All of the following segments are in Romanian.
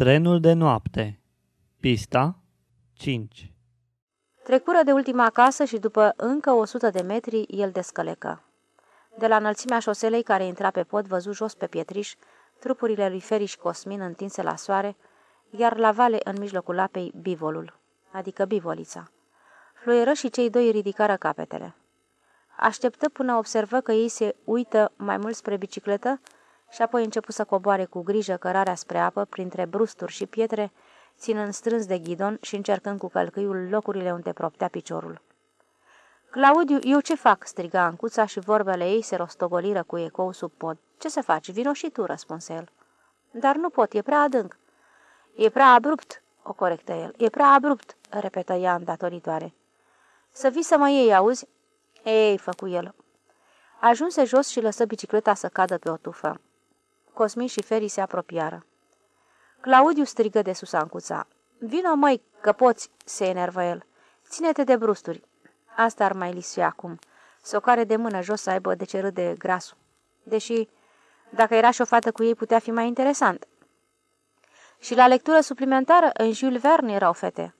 Trenul de noapte Pista 5 Trecură de ultima casă și după încă o sută de metri el descălecă. De la înălțimea șoselei care intra pe pod, văzu jos pe pietriș trupurile lui Feriș și Cosmin întinse la soare, iar la vale în mijlocul apei bivolul, adică bivolița. Fluieră și cei doi ridicară capetele. Așteptă până observă că ei se uită mai mult spre bicicletă și apoi începu să coboare cu grijă cărarea spre apă printre brusturi și pietre, ținând strâns de ghidon și încercând cu călcâiul locurile unde proptea piciorul. Claudiu, eu ce fac?" striga Ancuța și vorbele ei se rostogoliră cu ecou sub pod. Ce să faci? Vino și tu," răspunse el. Dar nu pot, e prea adânc." E prea abrupt," o corectă el. E prea abrupt," repetă ea îndatoritoare. Să vii să mă iei, auzi?" Ei, făcu el. Ajunse jos și lăsă bicicleta să cadă pe o tufă. Cosmin și Feri se apropiară. Claudiu strigă de sus Ancuța. Vino, măi, că poți, se enervă el. Ține-te de brusturi. Asta ar mai lisui acum. Să o care de mână jos să aibă de ce râde grasul. Deși, dacă era și o fată cu ei, putea fi mai interesant. Și la lectură suplimentară, în Jules Verne erau fete.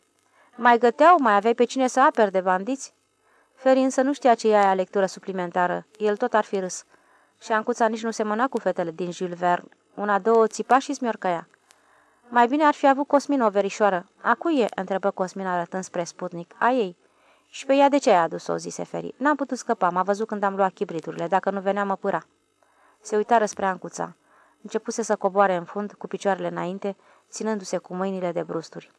Mai găteau, mai aveai pe cine să aperi de bandiți? Feri însă nu știa ce e aia lectură suplimentară. El tot ar fi râs. Și Ancuța nici nu semăna cu fetele din Jules Verne. Una, două țipa și smiorcăia. Mai bine ar fi avut Cosmin o verișoară. A cui e?" întrebă Cosmin arătând spre sputnic. A ei." Și pe ea de ce ai adus-o?" zise Feri. N-am putut scăpa, m-a văzut când am luat chibriturile. Dacă nu venea, mă pâra." Se uitară spre Ancuța. Începuse să coboare în fund, cu picioarele înainte, ținându-se cu mâinile de brusturi.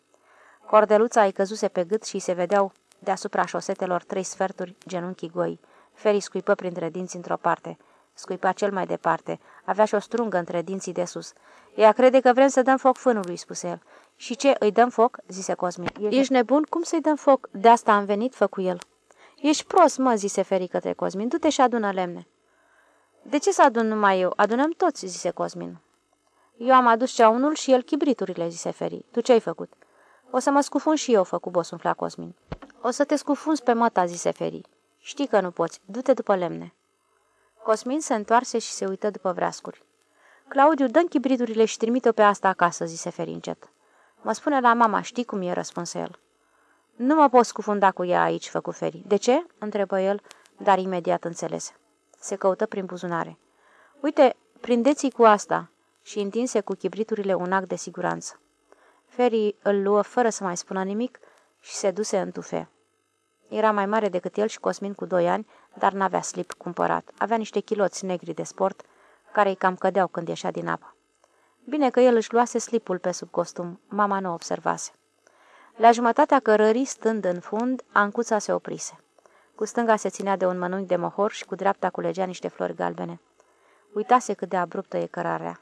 Cordeluța îi căzuse pe gât și se vedeau deasupra șosetelor trei sferturi genunchii goi. Feri scuipă printre dinți într-o parte. Scuipa cel mai departe. Avea și o strungă între dinții de sus. Ea crede că vrem să dăm foc fânului, spuse el. Și ce, îi dăm foc?" zise Cosmin. Ești nebun? Cum să-i dăm foc? De asta am venit, făcu el. Ești prost, mă, zise Feri către Cosmin. Du-te și adună lemne. De ce să adun numai eu? Adunăm toți, zise Cosmin. Eu am adus ceaunul și el chibriturile, zise Feri. Tu ce ai făcut? O să mă scufun și eu, făcu bosunfla Cosmin. O să te scufunzi pe măta, zise Feri. Știi că nu poți. Du-te după lemne. Cosmin se întoarse și se uită după vreascuri. Claudiu, dă chibriturile și trimite-o pe asta acasă, zise Feri încet. Mă spune la mama, știi cum e, răspunse el. Nu mă pot scufunda cu ea aici, făcu Feri. De ce? întrebă el, dar imediat înțelese. Se căută prin buzunare. Uite, prindeți-i cu asta și întinse cu chibriturile un act de siguranță. Feri îl luă fără să mai spună nimic și se duse în tufe. Era mai mare decât el și Cosmin cu doi ani, dar n-avea slip cumpărat. Avea niște chiloți negri de sport, care îi cam cădeau când ieșea din apă. Bine că el își luase slipul pe sub costum, mama nu observase. La jumătatea cărării, stând în fund, Ancuța se oprise. Cu stânga se ținea de un mănunchi de mohor și cu dreapta culegea niște flori galbene. Uitase cât de abruptă e cărarea.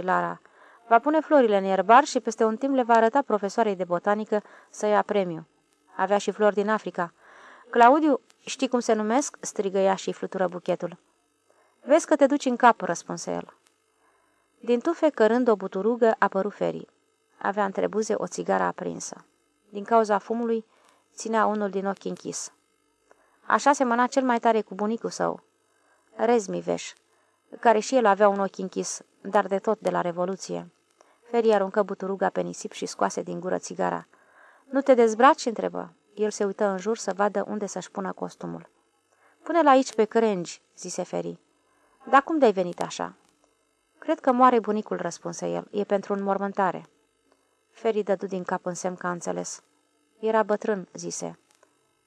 Lara va pune florile în ierbar și peste un timp le va arăta profesoarei de botanică să ia premiu. Avea și flori din Africa. Claudiu, știi cum se numesc?" strigă ea și flutură buchetul. Vezi că te duci în cap," răspunse el. Din tufe, cărând o buturugă, apăru ferii. Avea între buze o țigară aprinsă. Din cauza fumului, ținea unul din ochi închis. Așa semăna cel mai tare cu bunicul său, Rezmiveș, care și el avea un ochi închis, dar de tot de la Revoluție. Ferii aruncă buturuga pe nisip și scoase din gură țigara. Nu te dezbraci?" întrebă. El se uită în jur să vadă unde să-și pună costumul. Pune-l aici pe crengi," zise Feri. Dar cum de-ai venit așa?" Cred că moare bunicul," răspunse el. E pentru înmormântare." Feri dădu din cap în semn că a înțeles. Era bătrân," zise.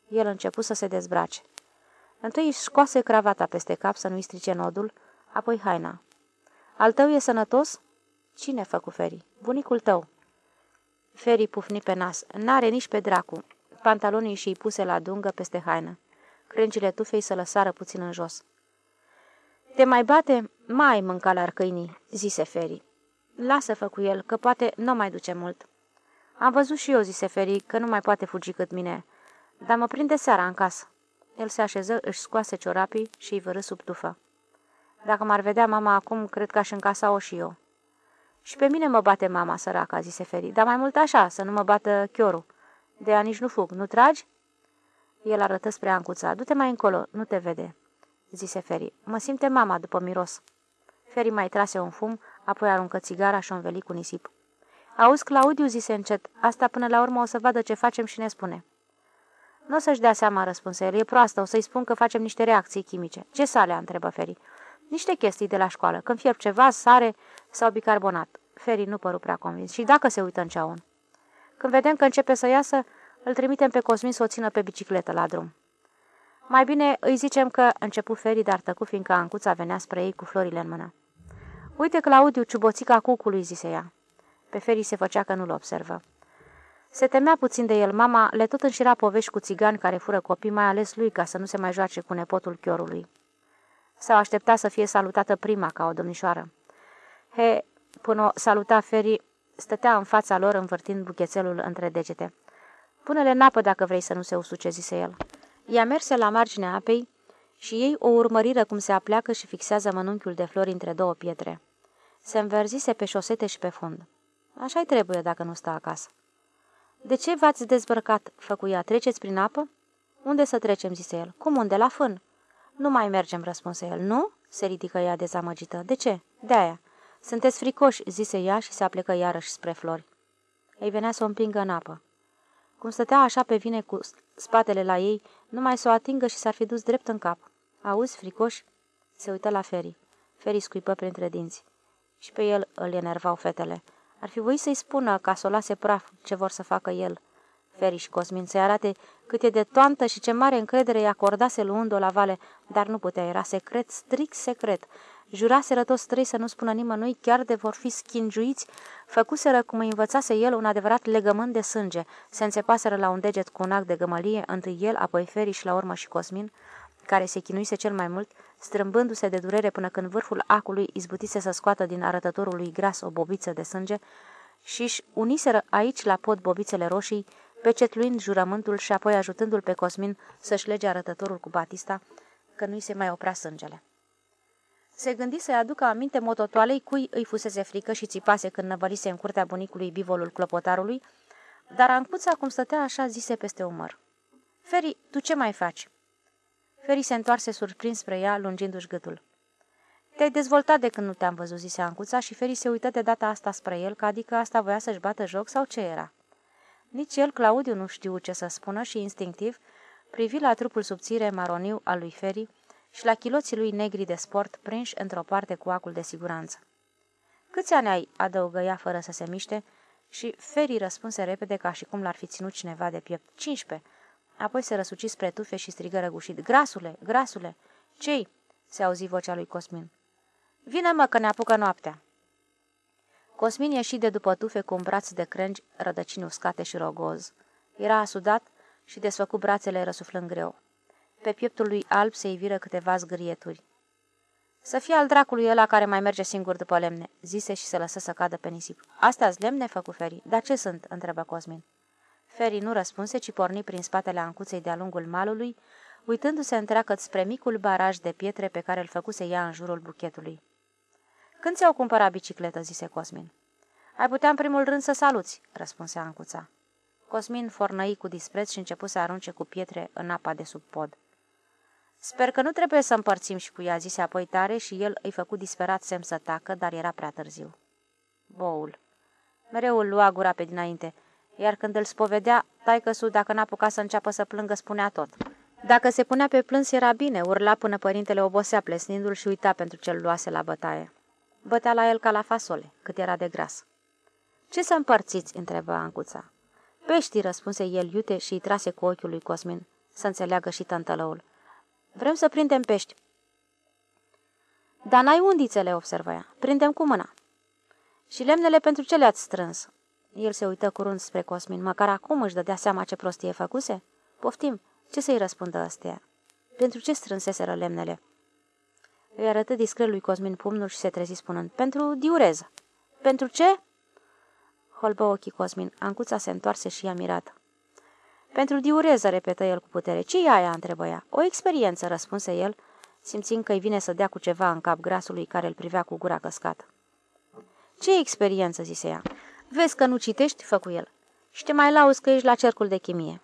El începu să se dezbrace. Întâi își scoase cravata peste cap să nu-i strice nodul, apoi haina. Al tău e sănătos?" Cine făcu Feri? Bunicul tău." Feri pufni pe nas. N-are nici pe dracu. Pantalonii și-i puse la dungă peste haină. Crâncile tufei să lăsară puțin în jos. Te mai bate? Mai mânca la câinii, zise Feri. Lasă-fă cu el, că poate nu mai duce mult. Am văzut și eu, zise Feri, că nu mai poate fugi cât mine, dar mă prinde seara în casă. El se așeză, își scoase ciorapii și îi vărâ sub tufă. Dacă m-ar vedea mama acum, cred că aș încasa-o și eu. Și pe mine mă bate mama, săraca, zise Feri, dar mai mult așa, să nu mă bată chiorul. De ea nici nu fug, nu tragi? El arătă spre Ancuța. Du-te mai încolo, nu te vede, zise Feri. Mă simte mama după miros. Feri mai trase un fum, apoi aruncă țigara și o înveli cu nisip. Auzi, Claudiu, zise încet, asta până la urmă o să vadă ce facem și ne spune. Nu o să-și dea seama, răspunse el, e proastă, o să-i spun că facem niște reacții chimice. Ce sale, întrebă Feri. Niște chestii de la școală, când fierb ceva, sare sau bicarbonat. Feri nu păru prea convins. Și dacă se uită în ceaun? Când vedem că începe să iasă, îl trimitem pe Cosmin să o țină pe bicicletă la drum. Mai bine îi zicem că începu Feri, dar tăcu, fiindcă Ancuța venea spre ei cu florile în mână. Uite, Claudiu, ciuboțica cucului, zise ea. Pe Feri se făcea că nu-l observă. Se temea puțin de el. Mama le tot înșira povești cu țigani care fură copii, mai ales lui, ca să nu se mai joace cu nepotul chiorului. S-au așteptat să fie salutată prima ca o domnișoară. He, până o saluta Feri, stătea în fața lor învârtind buchețelul între degete. Pune-le în apă dacă vrei să nu se usuce, zise el. Ea merse la marginea apei și ei o urmăriră cum se apleacă și fixează mănunchiul de flori între două pietre. Se înverzise pe șosete și pe fund. Așa-i trebuie dacă nu stă acasă. De ce v-ați dezbrăcat?" făcuia. Treceți prin apă?" Unde să trecem?" zise el. Cum unde? La fân." Nu mai mergem," răspunse el. Nu?" se ridică ea dezamăgită. De ce?" De-aia." Sunteți fricoși," zise ea și se aplecă iarăși spre flori. Ei venea să o împingă în apă. Cum stătea așa pe vine cu spatele la ei, numai să o atingă și s-ar fi dus drept în cap. Auzi, fricoși? Se uită la Feri. Feri scuipă printre dinți. Și pe el îl enervau fetele. Ar fi voit să-i spună ca să o lase praf ce vor să facă el. Feri și Cosmin să arate cât e de toantă și ce mare încredere îi acordase luând-o la vale, dar nu putea, era secret, strict secret. Juraseră toți trei să nu spună nimănui, chiar de vor fi schingiuiți, făcuseră cum îi învățase el un adevărat legământ de sânge, se înțepaseră la un deget cu un ac de gămălie, întâi el, apoi Feri și la urmă și Cosmin, care se chinuise cel mai mult, strâmbându-se de durere până când vârful acului izbutise să scoată din arătătorul lui gras o bobiță de sânge și-și uniseră aici la pod bobițele roșii, pecetluind jurământul și apoi ajutându-l pe Cosmin să-și lege arătătorul cu Batista, că nu-i se mai oprea sângele. Se gândi să-i aducă aminte mototoalei cui îi fusese frică și țipase când năvălise în curtea bunicului bivolul clopotarului, dar Ancuța, cum stătea așa, zise peste umăr. Feri, tu ce mai faci?" Feri se întoarse surprins spre ea, lungindu-și gâtul. Te-ai dezvoltat de când nu te-am văzut, zise Ancuța și Feri se uită de data asta spre el, ca adică asta voia să-și bată joc sau ce era. Nici el, Claudiu, nu știu ce să spună și, instinctiv, privi la trupul subțire maroniu al lui Feri și la chiloții lui negri de sport prinși într-o parte cu acul de siguranță. Câți ani ai?" adăugă ea fără să se miște și Feri răspunse repede ca și cum l-ar fi ținut cineva de piept. 15. Apoi se răsuci spre tufe și strigă răgușit. Grasule, grasule! Cei? se auzi vocea lui Cosmin. Vine mă că ne apucă noaptea. Cosmin ieși de după tufe cu un braț de crengi, rădăcini uscate și rogoz. Era asudat și desfăcu brațele răsuflând greu. Pe pieptul lui alb se iviră câteva zgârieturi. Să fie al dracului ăla care mai merge singur după lemne, zise și se lăsă să cadă pe nisip. Astea-s lemne, făcu Feri. Dar ce sunt?" întrebă Cosmin. Feri nu răspunse, ci porni prin spatele ancuței de-a lungul malului, uitându-se întreagăt spre micul baraj de pietre pe care îl făcuse ea în jurul buchetului. Când ți-au cumpărat bicicletă?" zise Cosmin. Ai putea în primul rând să saluți," răspunse Ancuța. Cosmin fornăi cu dispreț și începu să arunce cu pietre în apa de sub pod. Sper că nu trebuie să împărțim și cu ea," zise apoi tare și el îi făcu disperat semn să tacă, dar era prea târziu. Boul. Mereu îl lua gura pe dinainte iar când îl spovedea, taică dacă n-apuca să înceapă să plângă, spunea tot. Dacă se punea pe plâns, era bine, urla până părintele obosea plesnindu-l și uita pentru ce-l luase la bătaie. Bătea la el ca la fasole, cât era de gras. Ce să împărțiți?" întrebă Ancuța. Peștii, răspunse el iute și îi trase cu ochiul lui Cosmin, să înțeleagă și tântălăul. Vrem să prindem pești. Dar n-ai undițele, observă ea. Prindem cu mâna. Și lemnele pentru ce le-ați strâns? El se uită curând spre Cosmin. Măcar acum își dădea seama ce prostie făcuse? Poftim, ce să-i răspundă ăstea? Pentru ce strânseseră lemnele? Îi arătă discret lui Cosmin pumnul și se trezi spunând, pentru diureză. Pentru ce? Holbă ochii Cosmin. Ancuța se întoarse și i-a mirat. Pentru diureză, repetă el cu putere. ce e aia? întrebă ea. O experiență, răspunse el, simțind că îi vine să dea cu ceva în cap grasului care îl privea cu gura căscată. Ce experiență, zise ea. Vezi că nu citești?" făcu el. Și te mai lauzi că ești la cercul de chimie."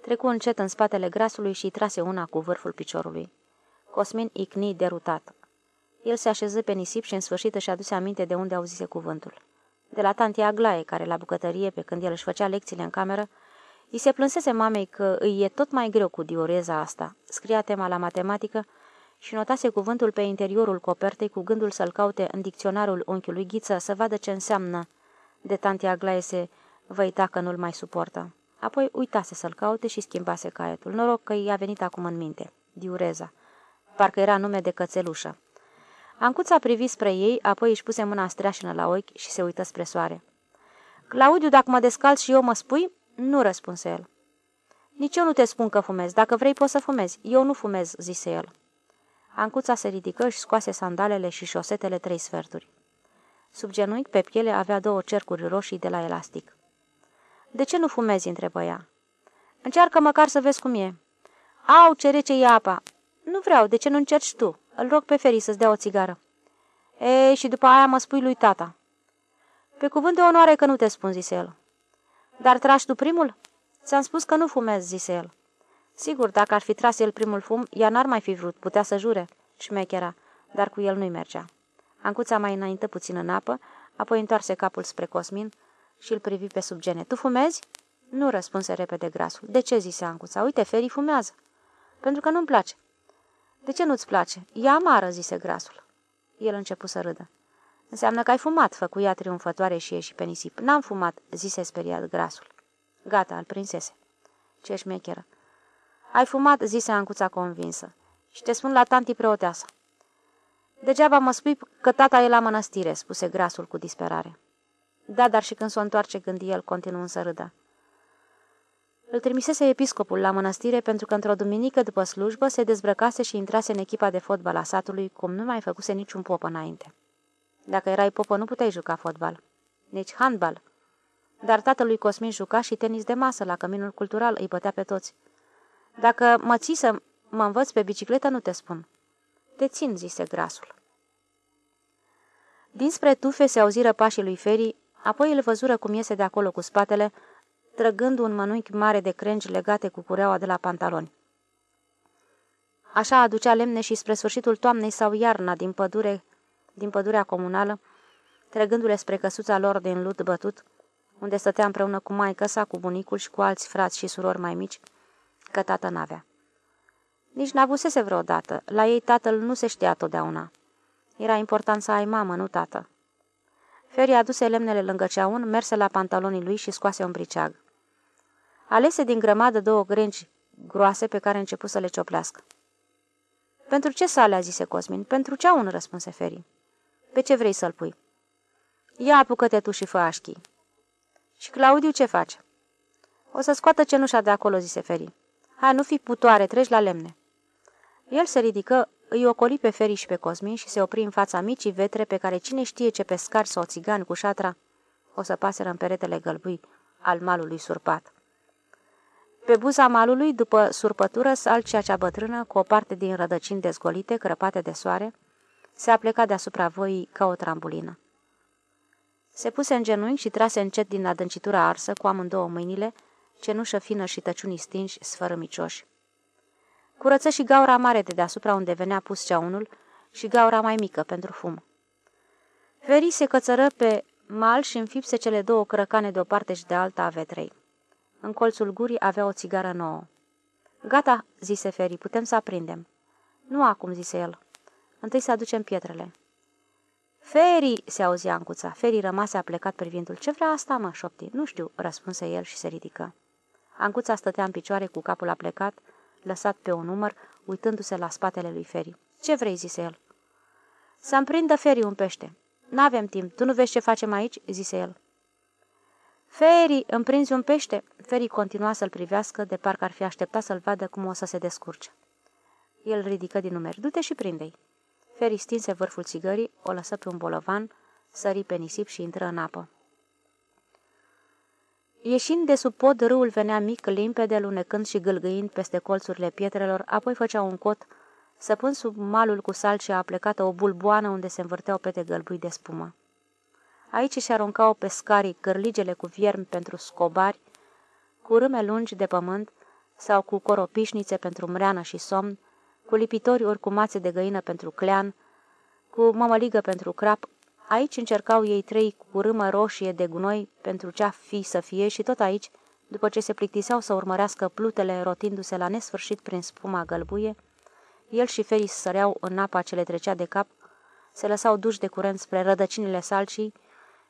Trecu încet în spatele grasului și trase una cu vârful piciorului. Cosmin icni derutat. El se așeză pe nisip și în sfârșit își aduse aminte de unde auzise cuvântul. De la tantia Aglaie, care la bucătărie, pe când el își făcea lecțiile în cameră, îi se plânsese mamei că îi e tot mai greu cu dioreza asta. Scria tema la matematică și notase cuvântul pe interiorul copertei cu gândul să-l caute în dicționarul unchiului Ghiță să vadă ce înseamnă. De tantia Aglaie se văita că nu-l mai suportă. Apoi uitase să-l caute și schimbase caietul. Noroc că i-a venit acum în minte. Diureza. Parcă era nume de cățelușă. Ancuța privi spre ei, apoi își puse mâna streașină la ochi și se uită spre soare. Claudiu, dacă mă descalț și eu mă spui?" Nu," răspunse el. Nici eu nu te spun că fumezi. Dacă vrei, poți să fumezi. Eu nu fumez," zise el. Ancuța se ridică și scoase sandalele și șosetele trei sferturi. Sub genunchi, pe piele, avea două cercuri roșii de la elastic. De ce nu fumezi?" întrebă ea. Încearcă măcar să vezi cum e." Au, ce rece e apa!" Nu vreau, de ce nu încerci tu? Îl rog pe Feri să-ți dea o țigară." Ei, și după aia mă spui lui tata." Pe cuvânt de onoare că nu te spun," zise el. Dar tragi tu primul?" Ți-am spus că nu fumez," zise el. Sigur, dacă ar fi tras el primul fum, ea n-ar mai fi vrut, putea să jure. Șmechera, dar cu el nu-i mergea. Ancuța mai înainte puțin în apă, apoi întoarse capul spre Cosmin și îl privi pe sub gene. Tu fumezi?" Nu, răspunse repede grasul. De ce?" zise Ancuța. Uite, Feri fumează." Pentru că nu-mi place." De ce nu-ți place?" E amară," zise grasul. El începu să râdă. Înseamnă că ai fumat," făcuia triumfătoare și ieși pe nisip. N-am fumat," zise speriat grasul. Gata, îl prinsese. Ce șmecheră. Ai fumat," zise Ancuța convinsă. Și te spun la tanti preoteasă. Degeaba mă spui că tata e la mănăstire," spuse grasul cu disperare. Da, dar și când s-o întoarce, gândi el, continuând să râdă. Îl trimisese episcopul la mănăstire pentru că într-o duminică după slujbă se dezbrăcase și intrase în echipa de fotbal a satului, cum nu mai făcuse niciun pop înainte. Dacă erai popă, nu puteai juca fotbal, nici handbal. Dar tatălui Cosmin juca și tenis de masă la căminul cultural, îi bătea pe toți. Dacă mă ții să mă învăț pe bicicletă, nu te spun. Te țin, zise grasul. Dinspre tufe se auziră pașii lui Feri, apoi îl văzură cum iese de acolo cu spatele, trăgând un mănunchi mare de crengi legate cu cureaua de la pantaloni. Așa aducea lemne și spre sfârșitul toamnei sau iarna din, pădure, din pădurea comunală, trăgându-le spre căsuța lor din lut bătut, unde stătea împreună cu maică sa, cu bunicul și cu alți frați și surori mai mici, că tată n-avea. Nici n-avusese vreodată. La ei tatăl nu se știa totdeauna. Era important să ai mamă, nu tată. Feri aduse lemnele lângă ceaun, merse la pantalonii lui și scoase un briceag. Alese din grămadă două grengi groase pe care început să le cioplească. Pentru ce sale?" a zise Cosmin. Pentru ceaun," răspunse Feri. Pe ce vrei să-l pui?" Ia apucă-te tu și fă așchii." Și Claudiu ce face?" O să scoată cenușa de acolo," zise Feri. Hai, nu fi putoare, treci la lemne." El se ridică, îi ocoli pe Feri și pe Cosmin și se opri în fața micii vetre pe care cine știe ce pescar sau țigani cu șatra o să paseră în peretele gălbui al malului surpat. Pe buza malului, după surpătură, salcea cea bătrână, cu o parte din rădăcini dezgolite, crăpate de soare, se apleca deasupra voii ca o trambulină. Se puse în genunchi și trase încet din adâncitura arsă, cu amândouă mâinile, cenușă fină și tăciunii stinși, sfărămicioși. Curăță și gaura mare de deasupra unde venea pus ceaunul și gaura mai mică pentru fum. Feri se cățără pe mal și înfipse cele două crăcane de o parte și de alta a vetrei. În colțul gurii avea o țigară nouă. Gata, zise Feri, putem să aprindem. Nu acum, zise el. Întâi să aducem pietrele. Feri, se auzia Ancuța. Feri rămase aplecat privindu-l. Ce vrea asta, mă, șopti? Nu știu, răspunse el și se ridică. Ancuța stătea în picioare cu capul aplecat, lăsat pe un număr, uitându-se la spatele lui Feri. Ce vrei?" zise el. Să-mi prindă Feri un pește." N-avem timp. Tu nu vezi ce facem aici?" zise el. Feri, îmi prinzi un pește?" Feri continua să-l privească, de parcă ar fi așteptat să-l vadă cum o să se descurce. El ridică din numeri. Du-te și prinde-i." Feri stinse vârful țigării, o lăsă pe un bolovan, sări pe nisip și intră în apă. Ieșind de sub pod, râul venea mic, limpede, lunecând și gâlgâind peste colțurile pietrelor, apoi făcea un cot, săpând sub malul cu salcea aplecată o bulboană unde se învârteau pete gălbui de spumă. Aici și aruncau pescarii cărligele cu viermi pentru scobari, cu râme lungi de pământ sau cu coropișnițe pentru mreană și somn, cu lipitori ori cu mațe de găină pentru clean, cu mămăligă pentru crap, Aici încercau ei trei cu râmă roșie de gunoi pentru ce-a fi să fie și tot aici, după ce se plictiseau să urmărească plutele rotindu-se la nesfârșit prin spuma gălbuie, el și Ferii săreau în apa ce le trecea de cap, se lăsau duși de curent spre rădăcinile salcii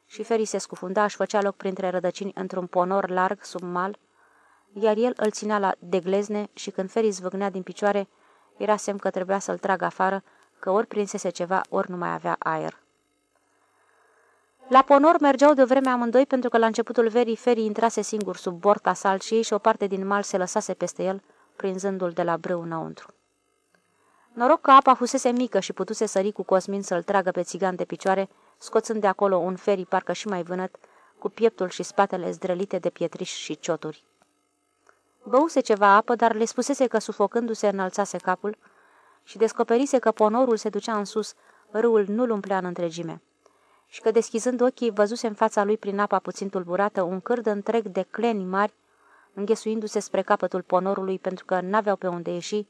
și Ferii se scufunda, își făcea loc printre rădăcini într-un ponor larg sub mal, iar el îl ținea la deglezne și când Ferii zvâgnea din picioare, era semn că trebuia să-l tragă afară, că ori prinsese ceva, ori nu mai avea aer. La ponor mergeau de vreme amândoi pentru că la începutul verii Ferii intrase singur sub borta salciei și o parte din mal se lăsase peste el, prinzându-l de la brâu înăuntru. Noroc că apa fusese mică și putuse sări cu Cosmin să-l tragă pe țigan de picioare, scoțând de acolo un ferii parcă și mai vânăt, cu pieptul și spatele zdrălite de pietriș și cioturi. Băuse ceva apă, dar le spusese că sufocându-se înălțase capul și descoperise că ponorul se ducea în sus, râul nu-l umplea în întregime și că deschizând ochii văzuse în fața lui prin apa puțin tulburată un cârd întreg de cleni mari, înghesuindu-se spre capătul ponorului pentru că n-aveau pe unde ieși,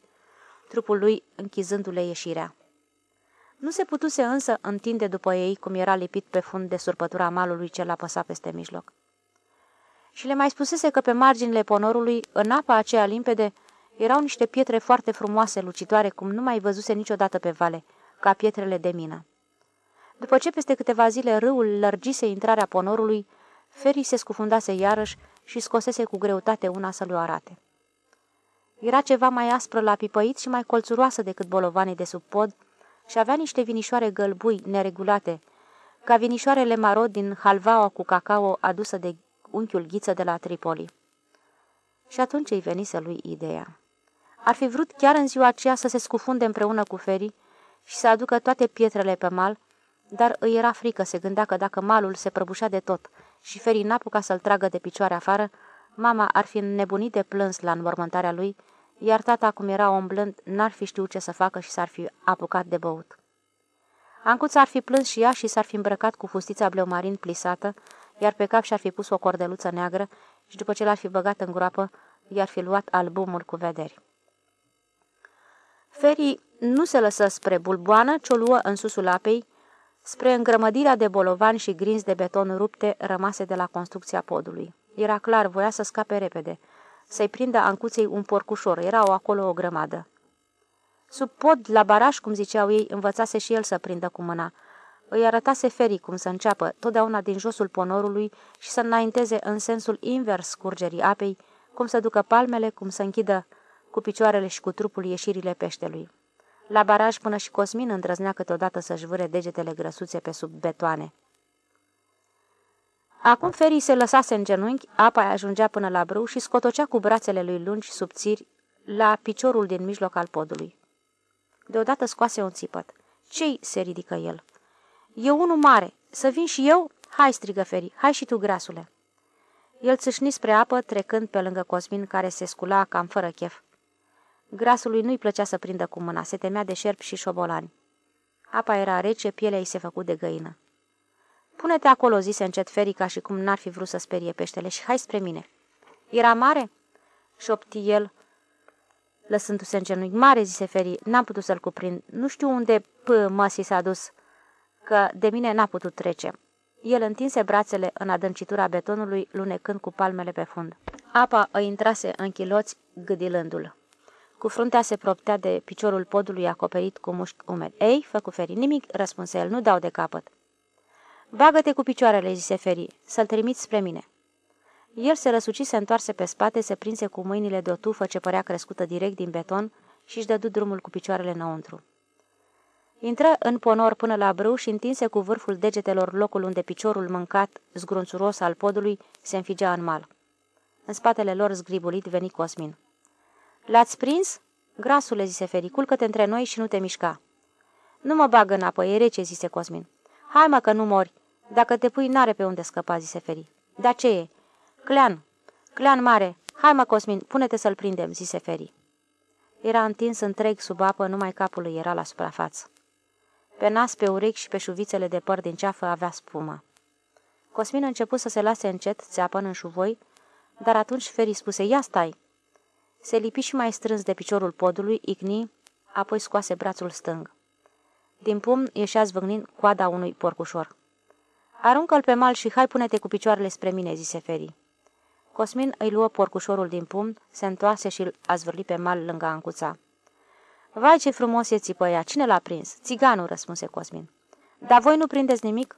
trupul lui închizându-le ieșirea. Nu se putuse însă întinde după ei cum era lipit pe fund de surpătura malului ce l-a păsat peste mijloc. Și le mai spusese că pe marginile ponorului, în apa aceea limpede, erau niște pietre foarte frumoase, lucitoare, cum nu mai văzuse niciodată pe vale, ca pietrele de mină. După ce peste câteva zile râul lărgise intrarea ponorului, Ferii se scufundase iarăși și scosese cu greutate una să-l arate. Era ceva mai aspră la pipăit și mai colțuroasă decât bolovanii de sub pod și avea niște vinișoare gălbui neregulate, ca vinișoarele maro din halvaua cu cacao adusă de unchiul ghiță de la Tripoli. Și atunci îi venise lui ideea. Ar fi vrut chiar în ziua aceea să se scufunde împreună cu Ferii și să aducă toate pietrele pe mal, dar îi era frică, se gândea că dacă malul se prăbușea de tot și Ferii n-apuca să-l tragă de picioare afară, mama ar fi nebunit de plâns la înmormântarea lui, iar tata, cum era om blând, n-ar fi știut ce să facă și s-ar fi apucat de băut. Ancuța ar fi plâns și ea și s-ar fi îmbrăcat cu fustița bleumarin plisată, iar pe cap și-ar fi pus o cordeluță neagră și după ce l-ar fi băgat în groapă, i-ar fi luat albumul cu vederi. Ferii nu se lăsă spre bulboană, ci o luă în susul apei, spre îngrămădirea de bolovani și grinzi de beton rupte rămase de la construcția podului. Era clar, voia să scape repede, să-i prindă ancuței un porcușor, erau acolo o grămadă. Sub pod, la baraj, cum ziceau ei, învățase și el să prindă cu mâna. Îi arătase ferii cum să înceapă, totdeauna din josul ponorului și să înainteze în sensul invers scurgerii apei, cum să ducă palmele, cum să închidă cu picioarele și cu trupul ieșirile peștelui. La baraj până și Cosmin îndrăznea câteodată să-și vâre degetele grăsuțe pe sub betoane. Acum ferii se lăsase în genunchi, apa ajungea până la brâu și scotocea cu brațele lui lungi subțiri la piciorul din mijloc al podului. Deodată scoase un țipăt. Ce-i?" se ridică el. E unul mare. Să vin și eu?" Hai," strigă Feri. Hai și tu, grasule." El țâșni spre apă, trecând pe lângă Cosmin, care se scula cam fără chef. Grasului nu-i plăcea să prindă cu mâna, se temea de șerpi și șobolani. Apa era rece, pielea îi se făcut de găină. Pune-te acolo, zise încet Feri, ca și cum n-ar fi vrut să sperie peștele, și hai spre mine. Era mare? șopti el, lăsându-se în genunchi. Mare, zise Feri, n-am putut să-l cuprind. Nu știu unde p măsii s-a dus, că de mine n-a putut trece. El întinse brațele în adâncitura betonului, lunecând cu palmele pe fund. Apa îi intrase în chiloți, gâdilându-l. Cu fruntea se proptea de piciorul podului acoperit cu mușchi umedi. Ei, făcu Feri, nimic, răspunse el, nu dau de capăt. Bagă-te cu picioarele, zise Feri, să-l trimiți spre mine. El se răsuci, se întoarse pe spate, se prinse cu mâinile de o tufă ce părea crescută direct din beton și își dădu drumul cu picioarele înăuntru. Intră în ponor până la brâu și întinse cu vârful degetelor locul unde piciorul mâncat, zgrunțuros al podului, se înfigea în mal. În spatele lor zgribulit veni Cosmin. L-ați prins?" Grasule," zise Feri, culcă-te între noi și nu te mișca." Nu mă bag în apă, e rece," zise Cosmin. Hai mă că nu mori. Dacă te pui, n-are pe unde scăpa," zise Feri. Da ce e?" Clean. Clean mare. Hai mă, Cosmin, pune-te să-l prindem," zise Feri. Era întins întreg sub apă, numai capul lui era la suprafață. Pe nas, pe urechi și pe șuvițele de păr din ceafă avea spumă. Cosmin a început să se lase încet, țeapăn în șuvoi, dar atunci Feri spuse, ia stai! Se lipi și mai strâns de piciorul podului, icni, apoi scoase brațul stâng. Din pumn ieșea zvâgnind coada unui porcușor. Aruncă-l pe mal și hai pune-te cu picioarele spre mine, zise Feri. Cosmin îi luă porcușorul din pumn, se întoarse și îl a zvârlit pe mal lângă ancuța. Vai, ce frumos e țipăia! Cine l-a prins? Țiganul, răspunse Cosmin. Dar voi nu prindeți nimic?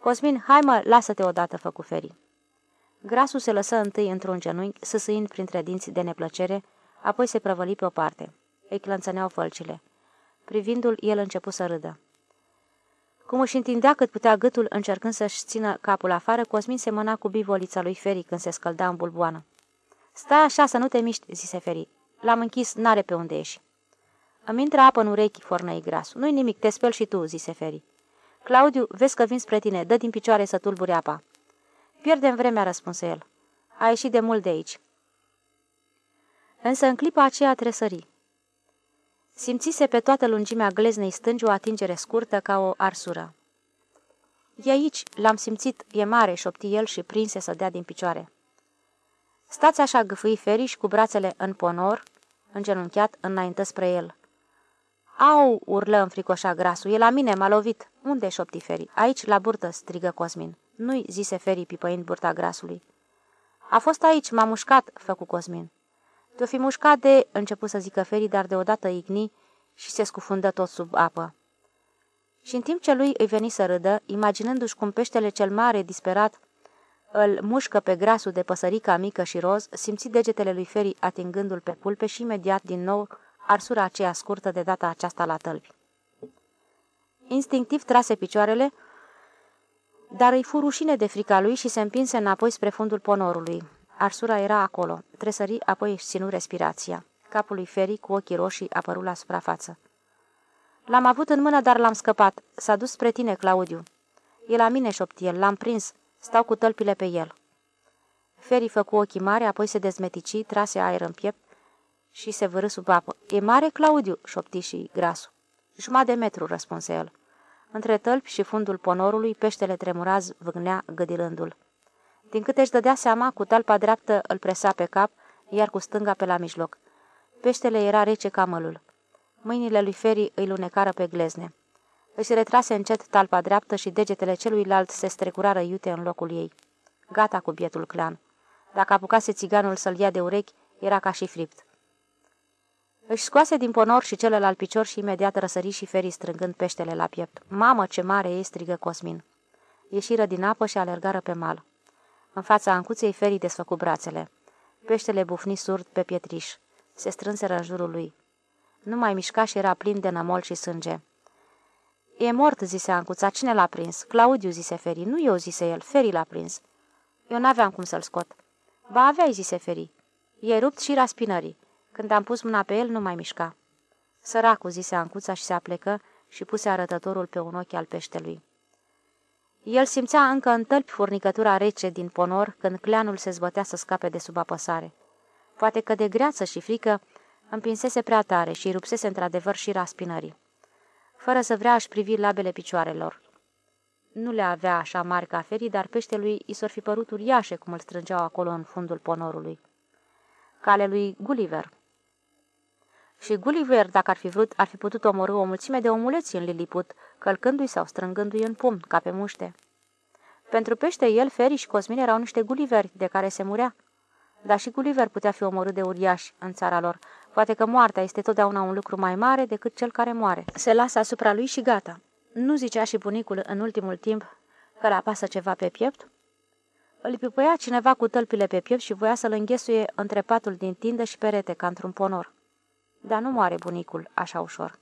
Cosmin, hai mă, lasă-te odată, făcu Feri. Grasul se lăsă întâi într-un genunchi, săsâind printre dinți de neplăcere, apoi se prăvăli pe o parte. Îi clănțăneau fălcile. Privindu-l, el începu să râdă. Cum își întindea cât putea gâtul încercând să-și țină capul afară, Cosmin se mâna cu bivolița lui Feri când se scălda în bulboană. Stai așa să nu te miști, zise Feri. L-am închis, n-are pe unde ieși. Îmi intră apă în urechi, fornăi grasul. Nu-i nimic, te speli și tu, zise Feri. Claudiu, vezi că vin spre tine, dă din picioare să tulburi apa. Pierdem vremea, răspunse el. A ieșit de mult de aici. Însă în clipa aceea tresări. Simțise pe toată lungimea gleznei stângi o atingere scurtă ca o arsură. E aici, l-am simțit, e mare, șopti el și prinse să dea din picioare. Stați așa gâfâi feriș cu brațele în ponor, îngenunchiat, înaintă spre el. Au, urlă înfricoșa grasul, e la mine, m-a lovit. Unde șopti Feri? Aici, la burtă, strigă Cosmin. Nu-i, zise Feri, pipăind burta grasului. A fost aici, m-a mușcat, făcu Cosmin. Te-o fi mușcat de, început să zică Feri, dar deodată igni și se scufundă tot sub apă. Și în timp ce lui îi veni să râdă, imaginându-și cum peștele cel mare, disperat, îl mușcă pe grasul de păsărica mică și roz, simți degetele lui Feri atingându-l pe pulpe și imediat, din nou, arsura aceea scurtă de data aceasta la tălpi. Instinctiv trase picioarele, dar îi fu rușine de frica lui și se împinse înapoi spre fundul ponorului. Arsura era acolo. Tresări, apoi își ținu respirația. Capul lui Feri, cu ochii roșii, apărut la suprafață. L-am avut în mână, dar l-am scăpat. S-a dus spre tine, Claudiu. E la mine, șopti el. L-am prins. Stau cu tălpile pe el. Feri făcu ochii mari, apoi se dezmetici, trase aer în piept și se vârâ sub apă. E mare, Claudiu?" șopti și grasul. Jumătate de metru," răspunse el. Între tălpi și fundul ponorului, peștele tremuraz vâgnea gâdilându-l. Din câte își dădea seama, cu talpa dreaptă îl presa pe cap, iar cu stânga pe la mijloc. Peștele era rece ca mălul. Mâinile lui Feri îi lunecară pe glezne. Își retrase încet talpa dreaptă și degetele celuilalt se strecurară iute în locul ei. Gata cu bietul clan. Dacă apucase țiganul să-l ia de urechi, era ca și fript. Își scoase din ponor și celălalt picior și imediat răsări și Feri strângând peștele la piept. Mamă, ce mare e!" strigă Cosmin. Ieșiră din apă și alergară pe mal. În fața ancuței Feri desfăcu brațele. Peștele bufni surd pe pietriș. Se strânseră în jurul lui. Nu mai mișca și era plin de nămol și sânge. E mort, zise Ancuța. Cine l-a prins? Claudiu, zise Feri. Nu eu, zise el. Feri l-a prins. Eu n-aveam cum să-l scot. Ba aveai, zise Feri. E rupt și raspinării. Când am pus mâna pe el, nu mai mișca. Săracul, zise Ancuța și se aplecă și puse arătătorul pe un ochi al peștelui. El simțea încă în tălpi furnicătura rece din ponor când cleanul se zbătea să scape de sub apăsare. Poate că de greață și frică împinsese prea tare și rupsese într-adevăr și raspinării. Fără să vrea aș privi labele picioarelor. Nu le avea așa mari ca ferii, dar peștelui i s-or fi părut uriașe cum îl strângeau acolo în fundul ponorului. Cale lui Gulliver și Gulliver, dacă ar fi vrut, ar fi putut omorâ o mulțime de omuleți în Liliput, călcându-i sau strângându-i în pumn, ca pe muște. Pentru pește, el, Feri și Cosmin erau niște Gulliveri de care se murea. Dar și Gulliver putea fi omorât de uriași în țara lor. Poate că moartea este totdeauna un lucru mai mare decât cel care moare. Se lasă asupra lui și gata. Nu zicea și bunicul în ultimul timp că l apasă ceva pe piept? Îl pipăia cineva cu tălpile pe piept și voia să-l înghesuie între patul din tindă și perete, ca într-un ponor. Dar nu moare bunicul așa ușor.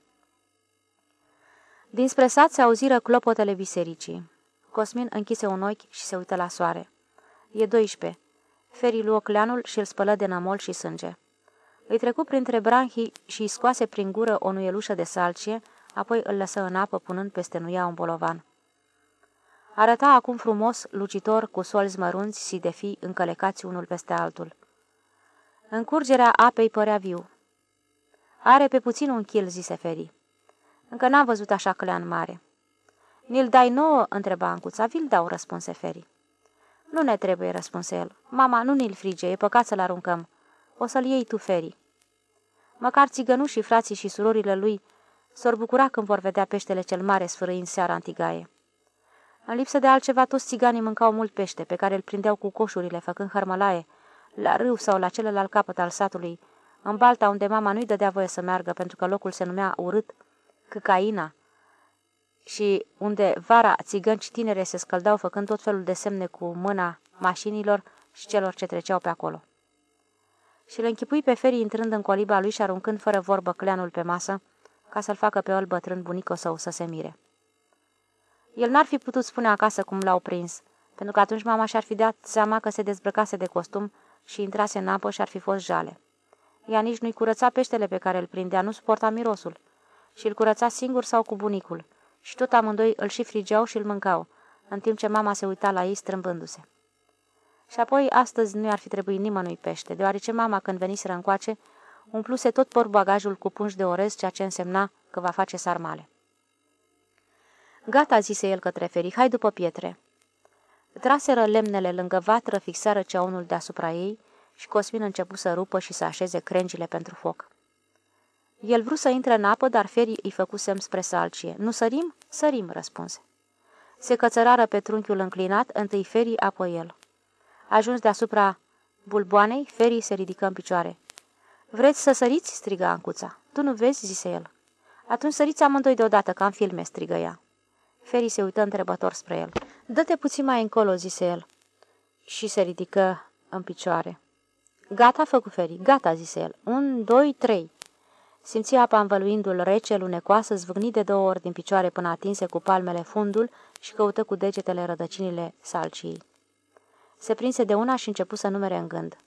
Dinspre sat se auziră clopotele bisericii. Cosmin închise un ochi și se uită la soare. E 12. Feri luă cleanul și îl spălă de namol și sânge. Îi trecu printre branhii și îi scoase prin gură o nuielușă de salcie, apoi îl lăsă în apă punând peste nuia un bolovan. Arăta acum frumos, lucitor, cu solzi mărunți și de fi încălecați unul peste altul. Încurgerea apei părea viu. Are pe puțin un chil, zise Feri. Încă n-am văzut așa clean mare. Ni-l dai nouă?" întreba Ancuța. Vi-l dau," răspunse Feri. Nu ne trebuie," răspunse el. Mama, nu ni-l frige, e păcat să-l aruncăm. O să-l iei tu, Feri." Măcar țigănușii, frații și surorile lui s-or bucura când vor vedea peștele cel mare sfârâind seara în tigaie. În lipsă de altceva, toți țiganii mâncau mult pește, pe care îl prindeau cu coșurile, făcând hărmălaie, la râu sau la celălalt capăt al satului, în balta unde mama nu-i dădea voie să meargă pentru că locul se numea urât, Căcaina, și unde vara țigănci tinere se scăldau făcând tot felul de semne cu mâna mașinilor și celor ce treceau pe acolo. Și îl închipui pe ferii intrând în coliba lui și aruncând fără vorbă cleanul pe masă, ca să-l facă pe el bătrân bunică său să se mire. El n-ar fi putut spune acasă cum l-au prins, pentru că atunci mama și-ar fi dat seama că se dezbrăcase de costum și intrase în apă și ar fi fost jale. Ea nici nu-i curăța peștele pe care îl prindea, nu suporta mirosul. Și îl curăța singur sau cu bunicul. Și tot amândoi îl și frigeau și îl mâncau, în timp ce mama se uita la ei strâmbându-se. Și apoi astăzi nu i-ar fi trebuit nimănui pește, deoarece mama, când veniseră încoace, umpluse tot porbagajul cu pungi de orez, ceea ce însemna că va face sarmale. Gata, zise el către Feri, hai după pietre. Traseră lemnele lângă vatră, fixară ceaunul deasupra ei și Cosmin începu să rupă și să așeze crengile pentru foc. El vrut să intre în apă, dar Feri îi făcu semn spre salcie. Nu sărim? Sărim, răspunse. Se cățărară pe trunchiul înclinat, întâi Feri, apoi el. Ajuns deasupra bulboanei, Feri se ridică în picioare. Vreți să săriți?" striga Ancuța. Tu nu vezi?" zise el. Atunci săriți amândoi deodată, ca în filme," strigă ea. Feri se uită întrebător spre el. Dă-te puțin mai încolo," zise el. Și se ridică în picioare. Gata, făcu Feri, gata," zise el. Un, doi, trei." Simți apa învăluindu-l rece, lunecoasă, zvâgni de două ori din picioare până atinse cu palmele fundul și căută cu degetele rădăcinile salcii. Se prinse de una și începu să numere în gând.